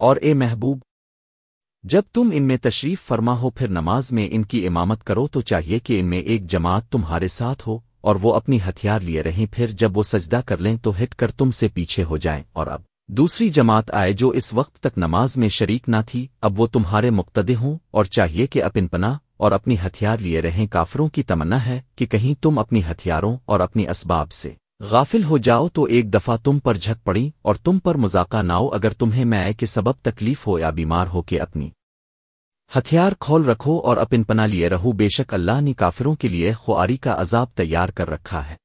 اور اے محبوب، جب تم ان میں تشریف فرما ہو، پھر نماز میں ان کی امامت کرو، تو چاہیے کہ ان میں ایک جماعت تمہارے ساتھ ہو اور وہ اپنی ہتھیار لیے رہیں۔ پھر جب وہ سجدہ کر لیں، تو ہٹ کر تم سے پیچھے ہو جائیں۔ اور اب دوسری جماعت آئے، جو اس وقت تک نماز میں شریک نہ تھی، اب وہ تمہارے مقتدے ہوں اور چاہیے کہ اپن پنا اور اپنی ہتھیار لیے رہیں۔ کافروں کی تمنا ہے کہ کہیں تم اپنی ہتھیاروں اور اپنی اسباب سے غافل ہو جاؤ تو ایک دفعہ تم پر جھک پڑی اور تم پر مذاقہ نہ ہو اگر تمہیں میں کے سبب تکلیف ہو یا بیمار ہو کے اپنی ہتھیار کھول رکھو اور اپن پنا لیے رہو۔ بے شک اللہ نے کافروں کے لیے خواری کا عذاب تیار کر رکھا ہے۔